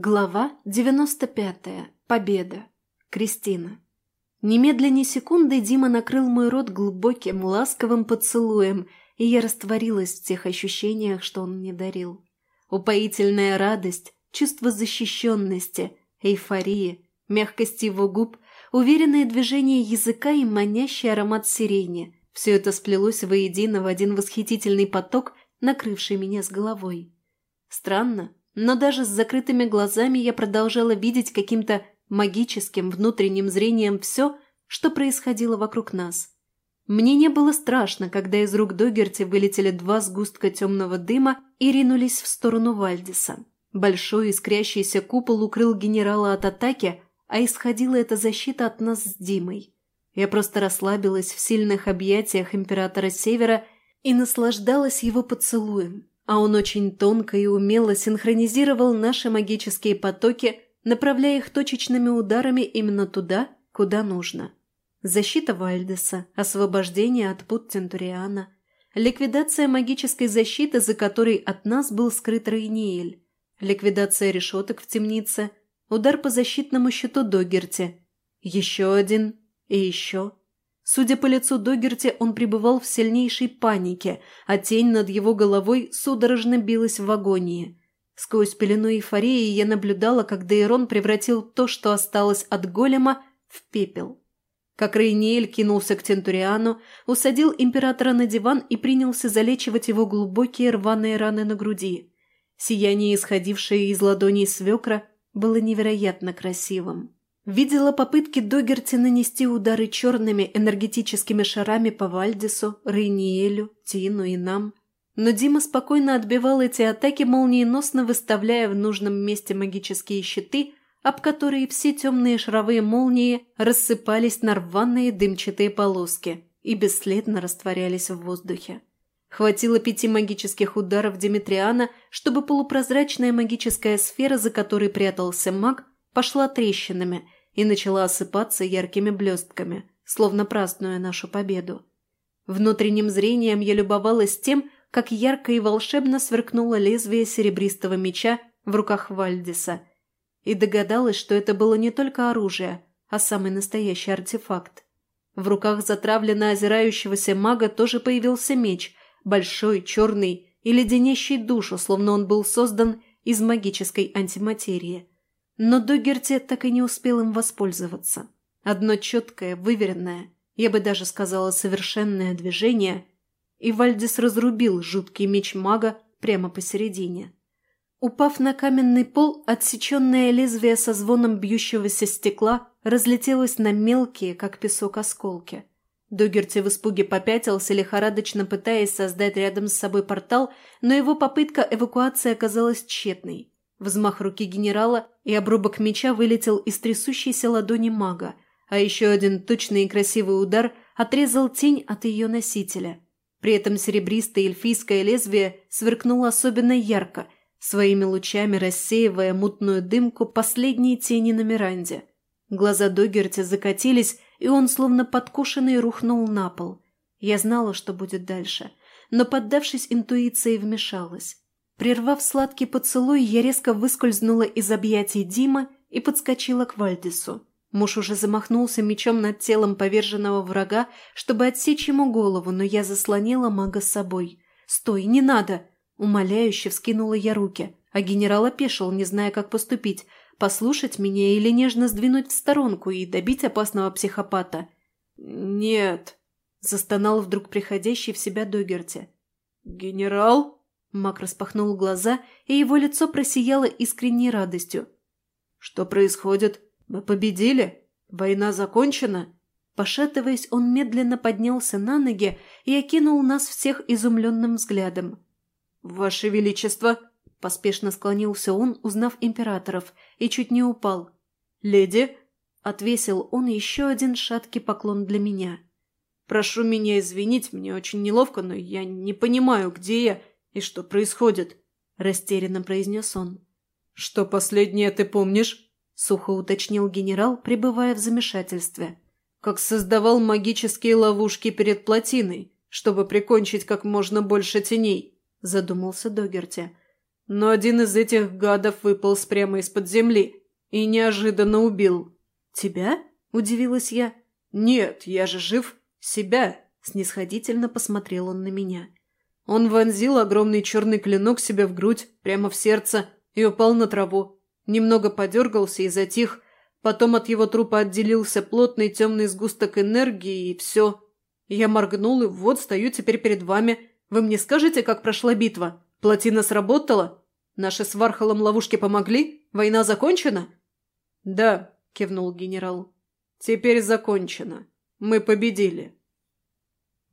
Глава 95. Победа. Кристина. Немедленно секунды Дима накрыл мой рот глубоким, ласковым поцелуем, и я растворилась в тех ощущениях, что он мне дарил. Упоительная радость, чувство защищенности, эйфория, мягкость его губ, уверенное движение языка и манящий аромат сирени – все это сплелось воедино в один восхитительный поток, накрывший меня с головой. Странно, но даже с закрытыми глазами я продолжала видеть каким-то магическим внутренним зрением все, что происходило вокруг нас. Мне не было страшно, когда из рук Догерти вылетели два сгустка темного дыма и ринулись в сторону Вальдиса. Большой искрящийся купол укрыл генерала от атаки, а исходила эта защита от нас с Димой. Я просто расслабилась в сильных объятиях императора Севера и наслаждалась его поцелуем, а он очень тонко и умело синхронизировал наши магические потоки, направляя их точечными ударами именно туда, куда нужно. Защита Вальдеса, освобождение от пут Центуриана, ликвидация магической защиты, за которой от нас был скрыт Рейниэль, ликвидация решеток в темнице, удар по защитному щиту Догерти, еще один и еще. Судя по лицу Догерти, он пребывал в сильнейшей панике, а тень над его головой судорожно билась в агонии. Сквозь пелену эйфории я наблюдала, как Дейрон превратил то, что осталось от голема, в пепел. Как Рейниэль кинулся к Тентуриану, усадил императора на диван и принялся залечивать его глубокие рваные раны на груди. Сияние, исходившее из ладоней свекра, было невероятно красивым. Видела попытки Догерти нанести удары черными энергетическими шарами по Вальдису, Рейниелю, Тину и нам. Но Дима спокойно отбивал эти атаки, молниеносно выставляя в нужном месте магические щиты, об которые все темные шаровые молнии рассыпались на рваные дымчатые полоски и бесследно растворялись в воздухе. Хватило пяти магических ударов Димитриана, чтобы полупрозрачная магическая сфера, за которой прятался маг, пошла трещинами – и начала осыпаться яркими блестками, словно празднуя нашу победу. Внутренним зрением я любовалась тем, как ярко и волшебно сверкнуло лезвие серебристого меча в руках Вальдиса, и догадалась, что это было не только оружие, а самый настоящий артефакт. В руках затравленно озирающегося мага тоже появился меч, большой, черный и леденящий душу, словно он был создан из магической антиматерии. Но Догерти так и не успел им воспользоваться. Одно четкое, выверенное, я бы даже сказала совершенное движение, и Вальдис разрубил жуткий меч мага прямо посередине. Упав на каменный пол, отсеченное лезвие со звоном бьющегося стекла разлетелось на мелкие, как песок, осколки. Догерти в испуге попятился, лихорадочно пытаясь создать рядом с собой портал, но его попытка эвакуации оказалась тщетной. Взмах руки генерала, и обрубок меча вылетел из трясущейся ладони мага, а еще один точный и красивый удар отрезал тень от ее носителя. При этом серебристое эльфийское лезвие сверкнуло особенно ярко, своими лучами рассеивая мутную дымку последней тени на Миранде. Глаза Догерти закатились, и он, словно подкушенный, рухнул на пол. Я знала, что будет дальше, но, поддавшись интуиции, вмешалась. Прервав сладкий поцелуй, я резко выскользнула из объятий Дима и подскочила к Вальдису. Муж уже замахнулся мечом над телом поверженного врага, чтобы отсечь ему голову, но я заслонила мага с собой. «Стой, не надо!» Умоляюще вскинула я руки, а генерал опешил, не зная, как поступить, послушать меня или нежно сдвинуть в сторонку и добить опасного психопата. «Нет», — застонал вдруг приходящий в себя Догерти. «Генерал?» Мак распахнул глаза, и его лицо просияло искренней радостью. «Что происходит? Мы победили? Война закончена?» Пошатываясь, он медленно поднялся на ноги и окинул нас всех изумленным взглядом. «Ваше Величество!» – поспешно склонился он, узнав императоров, и чуть не упал. «Леди!» – отвесил он еще один шаткий поклон для меня. «Прошу меня извинить, мне очень неловко, но я не понимаю, где я «И что происходит?» – растерянно произнес он. «Что последнее ты помнишь?» – сухо уточнил генерал, пребывая в замешательстве. «Как создавал магические ловушки перед плотиной, чтобы прикончить как можно больше теней», – задумался Догерти. Но один из этих гадов выполз прямо из-под земли и неожиданно убил. Тебя? Удивилась я. Нет, я же жив. Себя. Снисходительно посмотрел он на меня. Он вонзил огромный черный клинок себе в грудь, прямо в сердце, и упал на траву. Немного подергался и затих. Потом от его трупа отделился плотный темный сгусток энергии, и все. Я моргнул, и вот стою теперь перед вами. Вы мне скажете, как прошла битва? Плотина сработала? Наши с Вархолом ловушки помогли? Война закончена?» «Да», – кивнул генерал. «Теперь закончено. Мы победили».